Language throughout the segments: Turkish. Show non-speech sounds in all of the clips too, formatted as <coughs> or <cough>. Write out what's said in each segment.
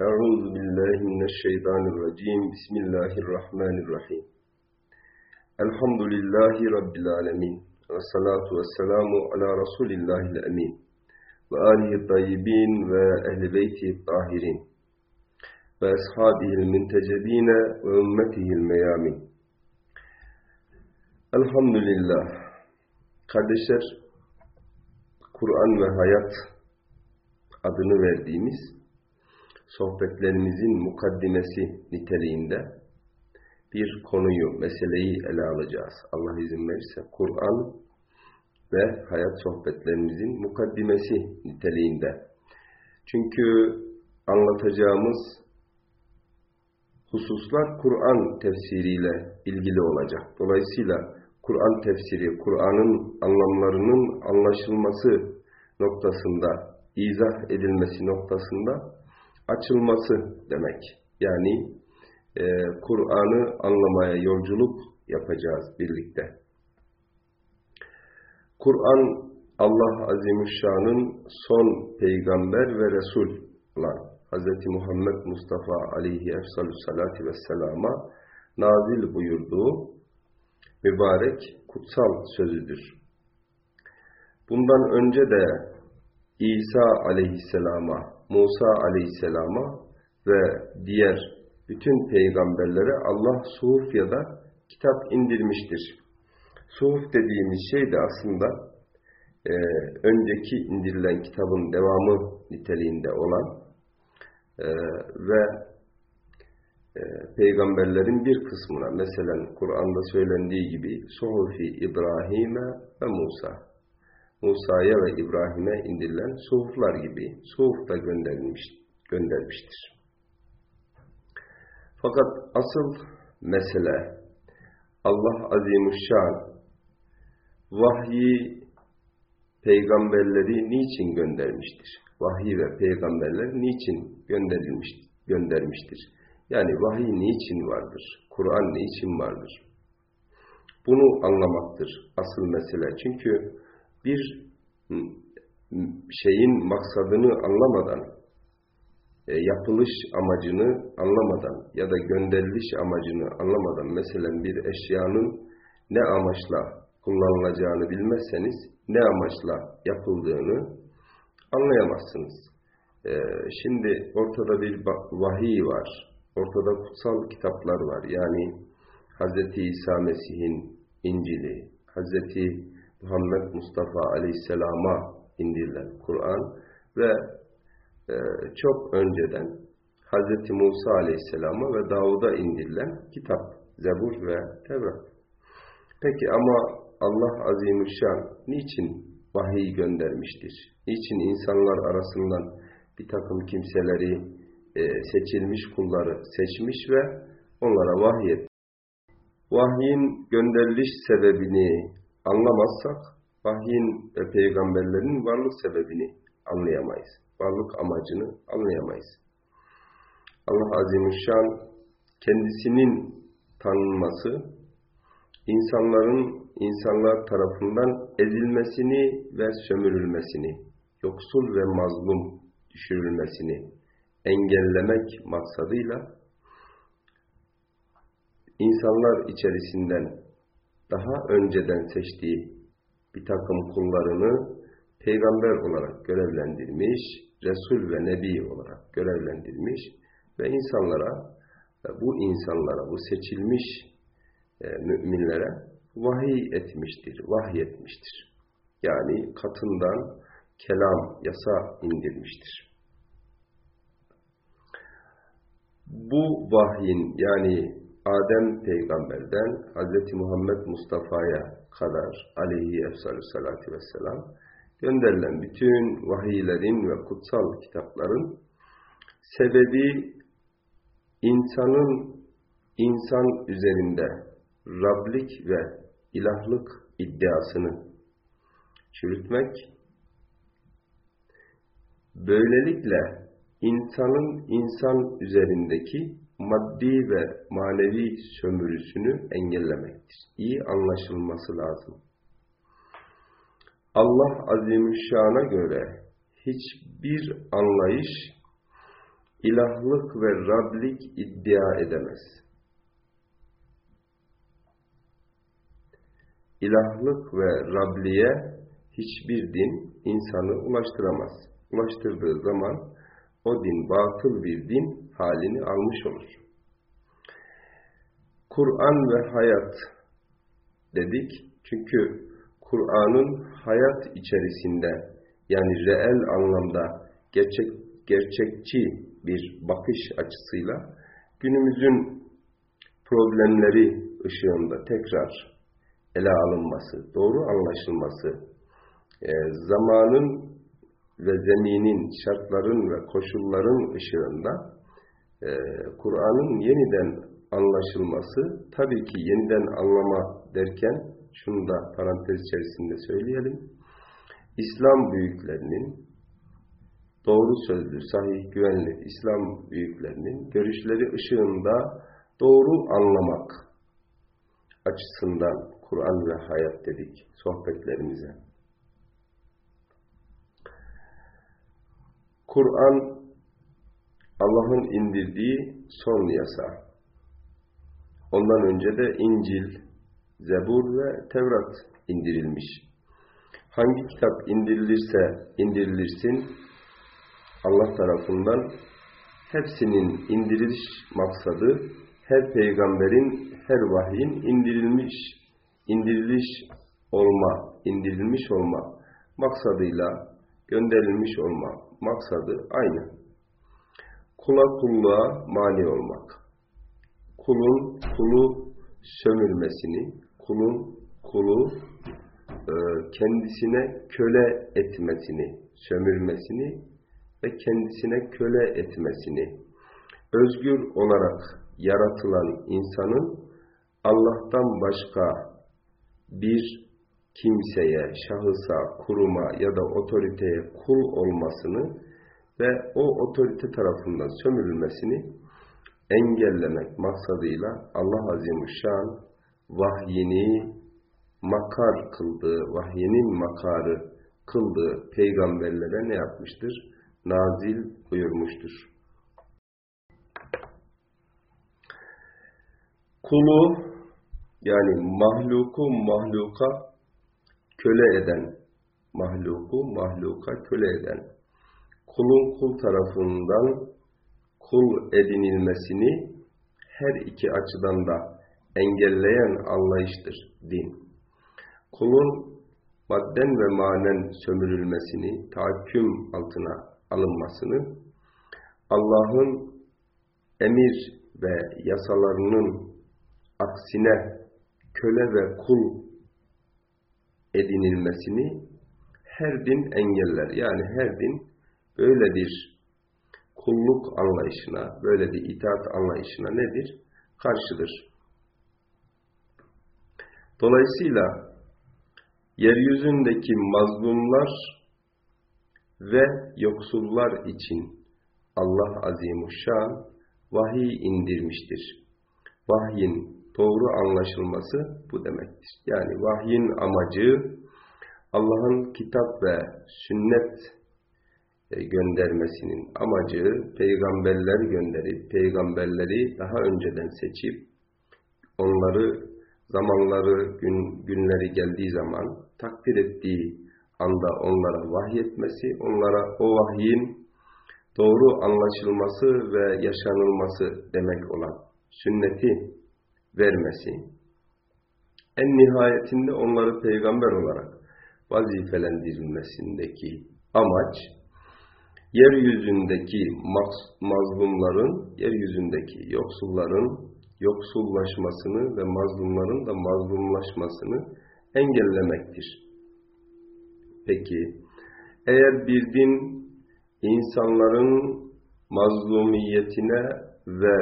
Euzu billahi mineşşeytanirracim. Bismillahirrahmanirrahim. Elhamdülillahi rabbil alamin. Ve salatu vesselamu ala rasulillahil emin. Ve alihi tayyibin ve ehli beyti tahirin. Ve ashabihil müntecebine ve ümmetihil meyamin. Elhamdülillah. Kardeşler, Kur'an ve Hayat adını verdiğimiz sohbetlerimizin mukaddimesi niteliğinde bir konuyu, meseleyi ele alacağız. Allah izin verirse Kur'an ve hayat sohbetlerimizin mukaddimesi niteliğinde. Çünkü anlatacağımız hususlar Kur'an tefsiriyle ilgili olacak. Dolayısıyla Kur'an tefsiri, Kur'an'ın anlamlarının anlaşılması noktasında, izah edilmesi noktasında açılması demek. Yani e, Kur'an'ı anlamaya yolculuk yapacağız birlikte. Kur'an Allah Azimüşşan'ın son peygamber ve Resul olan Hz. Muhammed Mustafa aleyhi efsalü salati vesselama nazil buyurduğu mübarek kutsal sözüdür. Bundan önce de İsa aleyhisselama, Musa aleyhisselama ve diğer bütün peygamberlere Allah suhuf ya da kitap indirmiştir. Suhuf dediğimiz şey de aslında e, önceki indirilen kitabın devamı niteliğinde olan e, ve e, peygamberlerin bir kısmına mesela Kur'an'da söylendiği gibi Suhufi İbrahim'e ve Musa Musa'ya ve İbrahim'e indirilen suhuflar gibi suhuf da gönderilmiş, göndermiştir. Fakat asıl mesele Allah Azimuşşan vahyi peygamberleri niçin göndermiştir? Vahiy ve peygamberler niçin gönderilmiş, göndermiştir? Yani vahiy niçin vardır? Kur'an niçin vardır? Bunu anlamaktır asıl mesele. Çünkü bir şeyin maksadını anlamadan, e, yapılış amacını anlamadan ya da gönderiliş amacını anlamadan mesela bir eşyanın ne amaçla kullanılacağını bilmezseniz ne amaçla yapıldığını anlayamazsınız. E, şimdi ortada bir vahiy var, ortada kutsal kitaplar var. Yani Hz. İsa Mesih'in İncil'i, Hz. Muhammed Mustafa Aleyhisselam'a indirilen Kur'an ve e, çok önceden Hz. Musa Aleyhisselam'a ve Davud'a indirilen kitap, Zebur ve Tevrat. Peki ama Allah Azimüşşan niçin vahiy göndermiştir? Niçin insanlar arasından bir takım kimseleri, e, seçilmiş kulları seçmiş ve onlara vahiy etmiş? Vahyin gönderiliş sebebini anlamazsak, vahyin ve peygamberlerin varlık sebebini anlayamayız. Varlık amacını anlayamayız. Allah Azimüşşan kendisinin tanınması, insanların insanlar tarafından ezilmesini ve sömürülmesini, yoksul ve mazlum düşürülmesini engellemek maksadıyla insanlar içerisinden daha önceden seçtiği bir takım kullarını peygamber olarak görevlendirmiş, Resul ve Nebi olarak görevlendirmiş ve insanlara, bu insanlara, bu seçilmiş e, müminlere vahiy etmiştir, vahiy etmiştir. Yani katından kelam, yasa indirmiştir. Bu vahyin yani Adem peygamberden Hz. Muhammed Mustafa'ya kadar aleyhi efsalü vesselam gönderilen bütün vahiylerin ve kutsal kitapların sebebi insanın insan üzerinde Rablik ve ilahlık iddiasını çürütmek, böylelikle insanın insan üzerindeki maddi ve manevi sömürüsünü engellemektir. İyi anlaşılması lazım. Allah Azimüşşan'a göre hiçbir anlayış ilahlık ve Rablik iddia edemez. İlahlık ve Rabliğe hiçbir din insanı ulaştıramaz. Ulaştırdığı zaman o din batıl bir din halini almış olur. Kur'an ve hayat dedik. Çünkü Kur'an'ın hayat içerisinde yani reel anlamda gerçek, gerçekçi bir bakış açısıyla günümüzün problemleri ışığında tekrar ele alınması, doğru anlaşılması, e, zamanın ve zeminin, şartların ve koşulların ışığında e, Kur'an'ın yeniden anlaşılması, tabii ki yeniden anlama derken, şunu da parantez içerisinde söyleyelim, İslam büyüklerinin, doğru sözlü, sahih, güvenli İslam büyüklerinin görüşleri ışığında doğru anlamak açısından Kur'an ve hayat dedik sohbetlerimize. Kur'an Allah'ın indirdiği son yasa. Ondan önce de İncil, Zebur ve Tevrat indirilmiş. Hangi kitap indirilirse indirilirsin, Allah tarafından hepsinin indiriliş maksadı, her peygamberin, her vahyin indirilmiş, indiriliş olma, indirilmiş olma maksadıyla gönderilmiş olma maksadı aynı. Kula kulluğa mani olmak. Kulun kulu sömürmesini, kulun kulu e, kendisine köle etmesini, sömürmesini ve kendisine köle etmesini, özgür olarak yaratılan insanın Allah'tan başka bir kimseye, şahısa, kuruma ya da otoriteye kul olmasını ve o otorite tarafından sömürülmesini engellemek maksadıyla Allah Azimuşşan vahyini makar kıldığı, vahyinin makarı kıldığı peygamberlere ne yapmıştır? Nazil buyurmuştur. Kulu yani mahluku mahluka köle eden, mahluku mahluka köle eden, kulun kul tarafından kul edinilmesini her iki açıdan da engelleyen anlayıştır din. Kulun madden ve manen sömürülmesini, tahakküm altına alınmasını, Allah'ın emir ve yasalarının aksine köle ve kul edinilmesini her din engeller. Yani her din böyle bir kulluk anlayışına, böyle bir itaat anlayışına nedir? Karşıdır. Dolayısıyla yeryüzündeki mazlumlar ve yoksullar için Allah Azimuşşan vahiy indirmiştir. Vahyin doğru anlaşılması bu demektir. Yani vahyin amacı Allah'ın kitap ve sünnet göndermesinin amacı peygamberler gönderip peygamberleri daha önceden seçip onları zamanları gün, günleri geldiği zaman takdir ettiği anda onlara vahyetmesi, onlara o vahyin doğru anlaşılması ve yaşanılması demek olan sünneti vermesi, en nihayetinde onları peygamber olarak vazifelendirilmesindeki amaç, yeryüzündeki mazlumların, yeryüzündeki yoksulların yoksullaşmasını ve mazlumların da mazlumlaşmasını engellemektir. Peki, eğer bir din insanların mazlumiyetine ve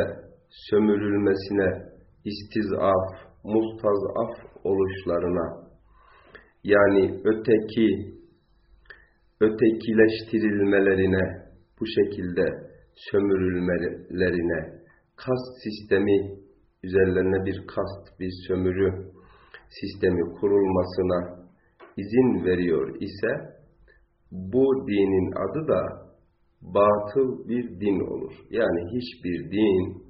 sömürülmesine istizaf, mustazaf oluşlarına yani öteki, ötekileştirilmelerine, bu şekilde sömürülmelerine, kast sistemi üzerlerine bir kast, bir sömürü sistemi kurulmasına izin veriyor ise bu dinin adı da batıl bir din olur. Yani hiçbir din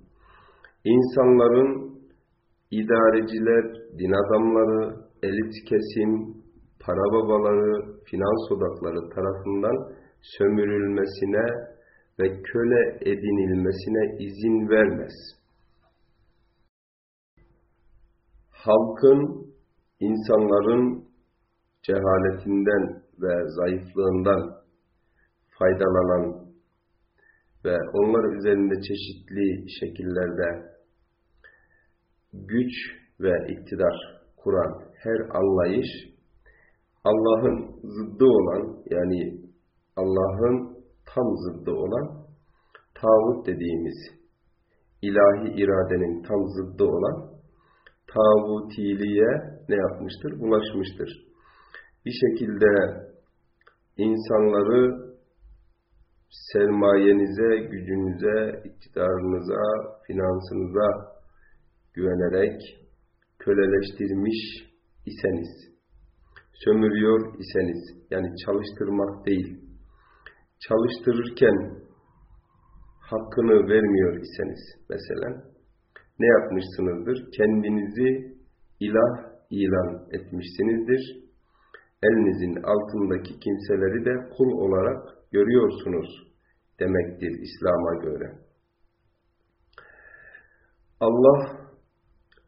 insanların idareciler, din adamları, elit kesim, para babaları, finans odakları tarafından sömürülmesine ve köle edinilmesine izin vermez. Halkın, insanların cehaletinden ve zayıflığından faydalanan ve onlar üzerinde çeşitli şekillerde güç ve iktidar kuran her anlayış Allah'ın zıddı olan yani Allah'ın tam zıddı olan tağut dediğimiz ilahi iradenin tam zıddı olan tağutiliğe ne yapmıştır? Ulaşmıştır. Bir şekilde insanları sermayenize, gücünüze, iktidarınıza, finansınıza güvenerek köleleştirmiş iseniz, sömürüyor iseniz, yani çalıştırmak değil, çalıştırırken hakkını vermiyor iseniz mesela, ne yapmışsınızdır? Kendinizi ilah ilan etmişsinizdir. Elinizin altındaki kimseleri de kul olarak görüyorsunuz demektir İslam'a göre. Allah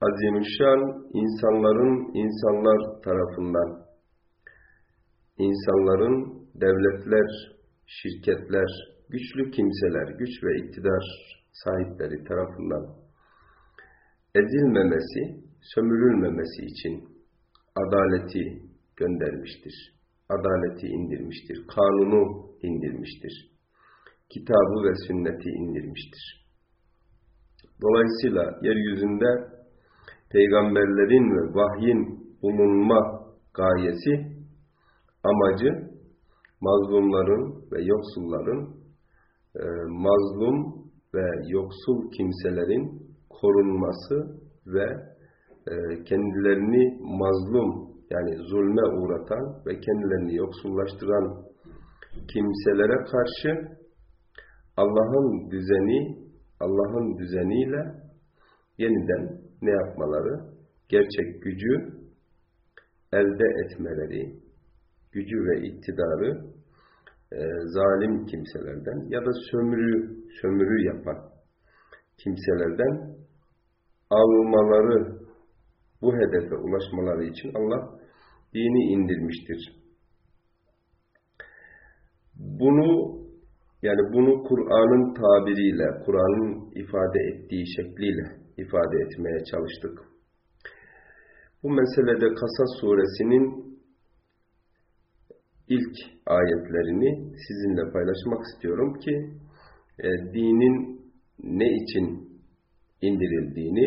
Azimüşşan insanların insanlar tarafından, insanların devletler, şirketler, güçlü kimseler, güç ve iktidar sahipleri tarafından ezilmemesi, sömürülmemesi için adaleti göndermiştir. Adaleti indirmiştir. Kanunu indirmiştir. Kitabı ve sünneti indirmiştir. Dolayısıyla yeryüzünde peygamberlerin ve vahyin bulunma gayesi, amacı mazlumların ve yoksulların, e, mazlum ve yoksul kimselerin korunması ve e, kendilerini mazlum yani zulme uğratan ve kendilerini yoksullaştıran kimselere karşı Allah'ın düzeni, Allah'ın düzeniyle yeniden ne yapmaları? Gerçek gücü elde etmeleri, gücü ve iktidarı e, zalim kimselerden ya da sömürü, sömürü yapan kimselerden almaları, bu hedefe ulaşmaları için Allah dini indirmiştir. Bunu yani bunu Kur'an'ın tabiriyle, Kur'an'ın ifade ettiği şekliyle ifade etmeye çalıştık. Bu meselede Kasas suresinin ilk ayetlerini sizinle paylaşmak istiyorum ki e, dinin ne için indirildiğini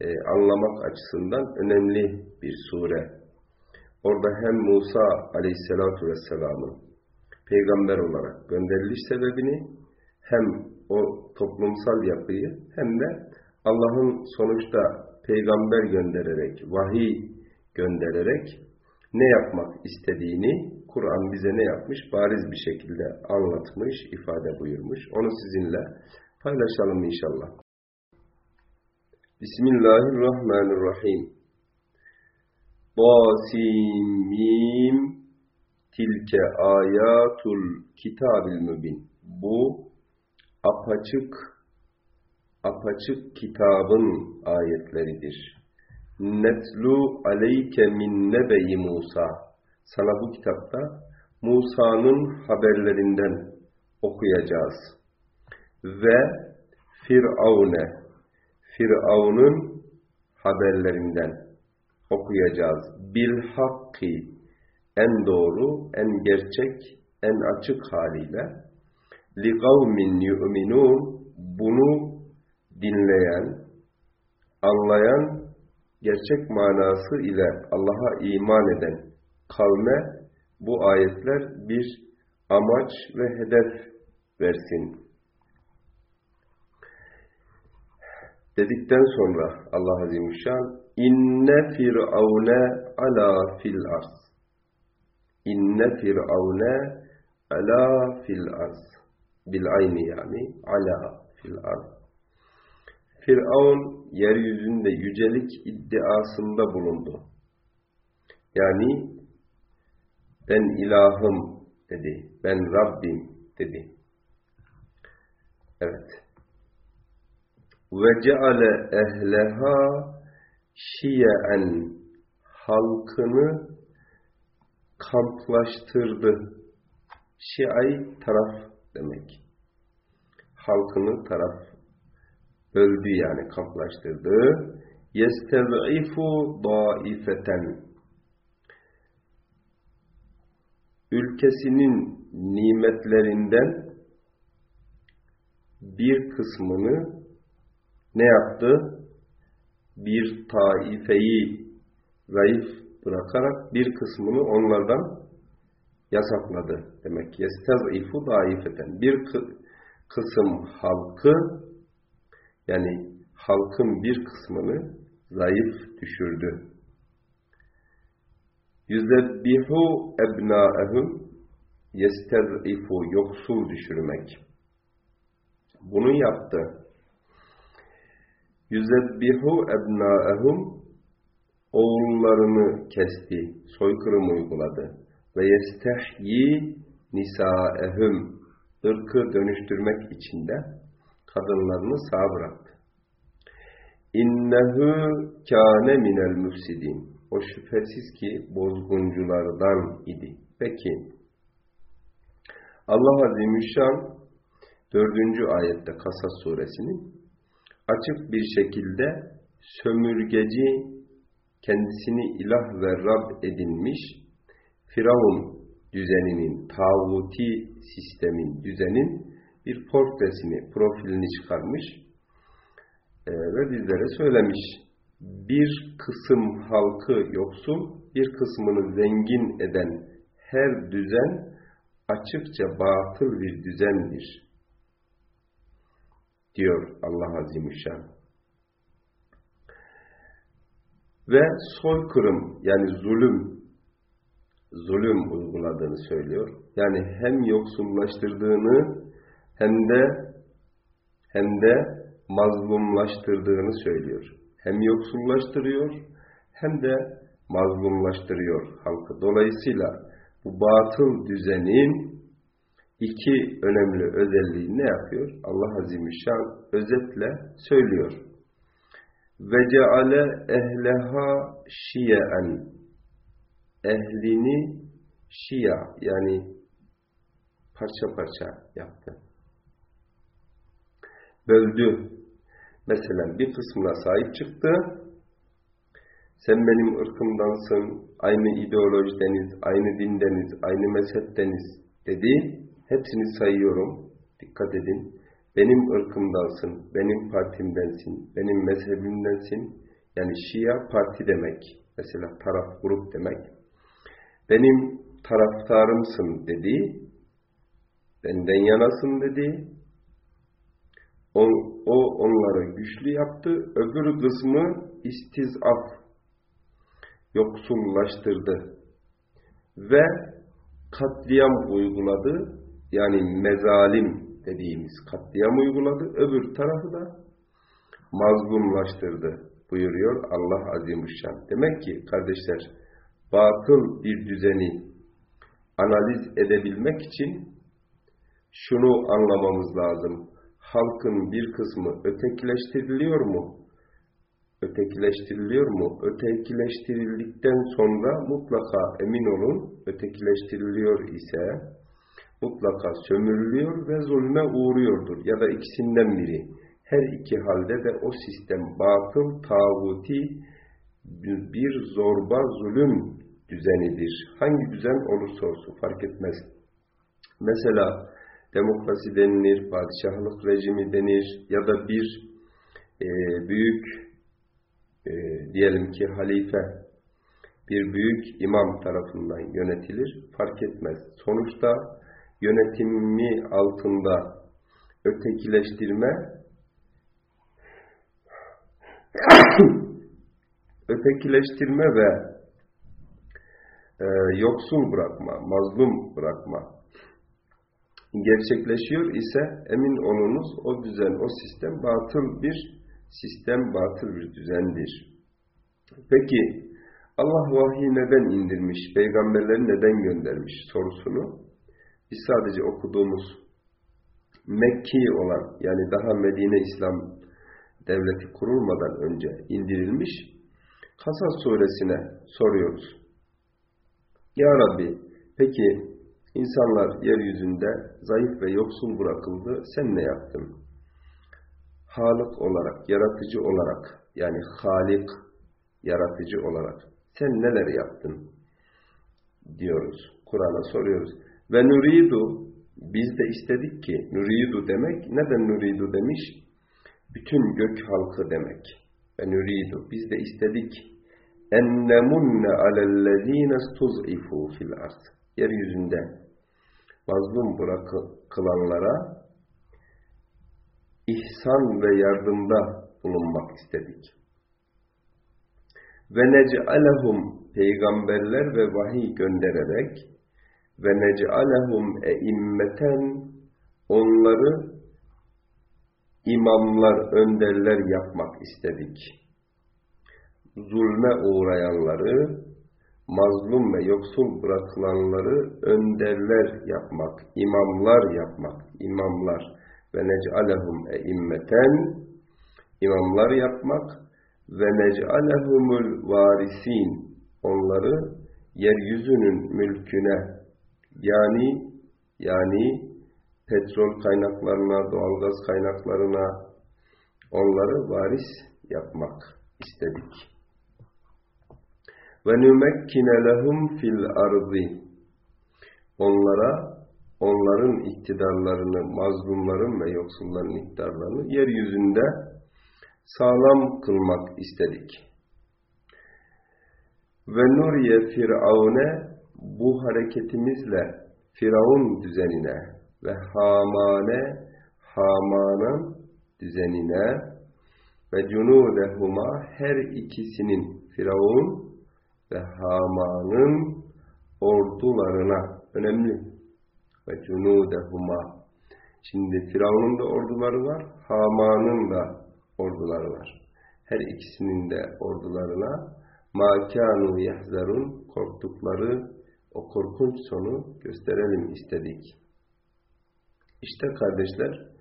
e, anlamak açısından önemli bir sure. Orada hem Musa aleyhissalatu vesselamın peygamber olarak gönderiliş sebebini hem o toplumsal yapıyı hem de Allah'ın sonuçta peygamber göndererek, vahiy göndererek ne yapmak istediğini Kur'an bize ne yapmış? Bariz bir şekilde anlatmış, ifade buyurmuş. Onu sizinle paylaşalım inşallah. Bismillahirrahmanirrahim. Basimim tilke ayatul kitabil mübin. Bu apaçık apaçık kitabın ayetleridir. Netlu aleyke min nebeyi Musa. Sana bu kitapta Musa'nın haberlerinden okuyacağız. Ve Firavune, Firavun'un haberlerinden okuyacağız. Bil hakki, en doğru, en gerçek, en açık haliyle. Li kavmin yu'minun, bunu dinleyen, anlayan, gerçek manası ile Allah'a iman eden kavme bu ayetler bir amaç ve hedef versin. Dedikten sonra Allah Azimüşşan inne firavune ala fil arz inne firavune ala fil arz bil ayni yani ala fil ard. Firavun yeryüzünde yücelik iddiasında bulundu. Yani ben ilahım dedi. Ben Rabbim dedi. Evet. Ve ceale ehleha şiyen halkını kamplaştırdı. Şiay taraf demek. Halkını taraf böldü yani kamplaştırdı. Yestez'ifu daifeten ülkesinin nimetlerinden bir kısmını ne yaptı? Bir taifeyi zayıf bırakarak bir kısmını onlardan yasakladı. Demek ki yestez'ifu daifeten bir kısım halkı yani halkın bir kısmını zayıf düşürdü. Yüzebbihu ebnâehum yestez'ifu yoksul düşürmek. Bunu yaptı. Yüzebbihu ebnâehum oğullarını kesti, soykırım uyguladı. Ve yestehyi nisâehum ırkı dönüştürmek için de kadınlarını sağ bıraktı. İnnehu kâne minel müfsidin. O şüphesiz ki bozgunculardan idi. Peki, Allah Azimüşşan dördüncü ayette Kasas suresinin açık bir şekilde sömürgeci kendisini ilah ve Rab edinmiş Firavun düzeninin, tağuti sistemin, düzenin bir portresini, profilini çıkarmış e, ve bizlere söylemiş. Bir kısım halkı yoksul, bir kısmını zengin eden her düzen açıkça batıl bir düzendir. Diyor Allah Azimüşşan. Ve soykırım yani zulüm zulüm uyguladığını söylüyor. Yani hem yoksullaştırdığını hem de hem de mazlumlaştırdığını söylüyor. Hem yoksullaştırıyor hem de mazlumlaştırıyor halkı. Dolayısıyla bu batıl düzenin iki önemli özelliği ne yapıyor? Allah Azimüşşan özetle söylüyor. Ve ceale ehleha şiyen ehlini şia yani parça parça yaptı böldü. Mesela bir kısmına sahip çıktı. Sen benim ırkımdansın, aynı ideolojideniz, aynı dindeniz, aynı mezhepteniz dedi. Hepsini sayıyorum. Dikkat edin. Benim ırkımdansın, benim partimdensin, benim mezhebimdensin. Yani Şia parti demek. Mesela taraf, grup demek. Benim taraftarımsın dedi. Benden yanasın dedi o, o onları güçlü yaptı. Öbür kısmı istizaf, yoksullaştırdı. Ve katliam uyguladı. Yani mezalim dediğimiz katliam uyguladı. Öbür tarafı da mazlumlaştırdı buyuruyor Allah Azimüşşan. Demek ki kardeşler batıl bir düzeni analiz edebilmek için şunu anlamamız lazım halkın bir kısmı ötekileştiriliyor mu? Ötekileştiriliyor mu? Ötekileştirildikten sonra mutlaka emin olun ötekileştiriliyor ise mutlaka sömürülüyor ve zulme uğruyordur. Ya da ikisinden biri. Her iki halde de o sistem batıl, tağuti bir zorba zulüm düzenidir. Hangi düzen olursa olsun fark etmez. Mesela demokrasi denilir, padişahlık rejimi denir ya da bir e, büyük e, diyelim ki halife bir büyük imam tarafından yönetilir fark etmez. Sonuçta yönetimi altında ötekileştirme <coughs> ötekileştirme ve e, yoksul bırakma, mazlum bırakma gerçekleşiyor ise emin olunuz o düzen, o sistem batıl bir sistem, batıl bir düzendir. Peki Allah vahyi neden indirmiş, peygamberleri neden göndermiş sorusunu biz sadece okuduğumuz Mekki olan yani daha Medine İslam devleti kurulmadan önce indirilmiş Kasas suresine soruyoruz. Ya Rabbi peki insanlar yeryüzünde zayıf ve yoksul bırakıldı sen ne yaptın? Halık olarak, yaratıcı olarak yani Halik yaratıcı olarak sen neler yaptın? diyoruz. Kur'an'a soruyoruz. Ve nuridu biz de istedik ki nuridu demek neden nuridu demiş? Bütün gök halkı demek. Ve nuridu biz de istedik ennemunne alellezine stuz'ifu fil ard. Yeryüzünde mazlum bırakılanlara ihsan ve yardımda bulunmak istedik. Ve nec'alehum peygamberler ve vahiy göndererek ve nec'alehum eimmeten onları imamlar, önderler yapmak istedik. Zulme uğrayanları, mazlum ve yoksul bırakılanları önderler yapmak, imamlar yapmak, imamlar ve nec'alehum eimmeten imamlar yapmak ve nec'alehumul varisin onları yeryüzünün mülküne yani yani petrol kaynaklarına, doğalgaz kaynaklarına onları varis yapmak istedik. Ve nümekkine lehum fil ardı onlara onların iktidarlarını, mazlumların ve yoksulların iktidarlarını yeryüzünde sağlam kılmak istedik. Ve nuriye firavune bu hareketimizle Firavun düzenine ve Hamane Haman'ın düzenine ve cunudehuma her ikisinin Firavun ve Haman'ın ordularına önemli ve cunudehuma şimdi Firavun'un da orduları var Haman'ın da orduları var her ikisinin de ordularına makanu yahzarun korktukları o korkunç sonu gösterelim istedik. İşte kardeşler,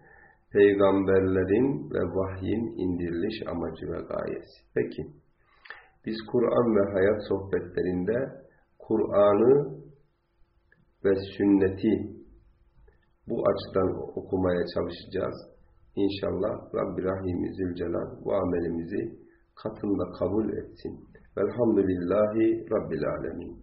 peygamberlerin ve vahyin indiriliş amacı ve gayesi. Peki, biz Kur'an ve hayat sohbetlerinde Kur'an'ı ve sünneti bu açıdan okumaya çalışacağız. İnşallah Rabbi Rahim Zülcelal bu amelimizi katında kabul etsin. Velhamdülillahi Rabbil Alemin.